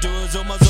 do is on my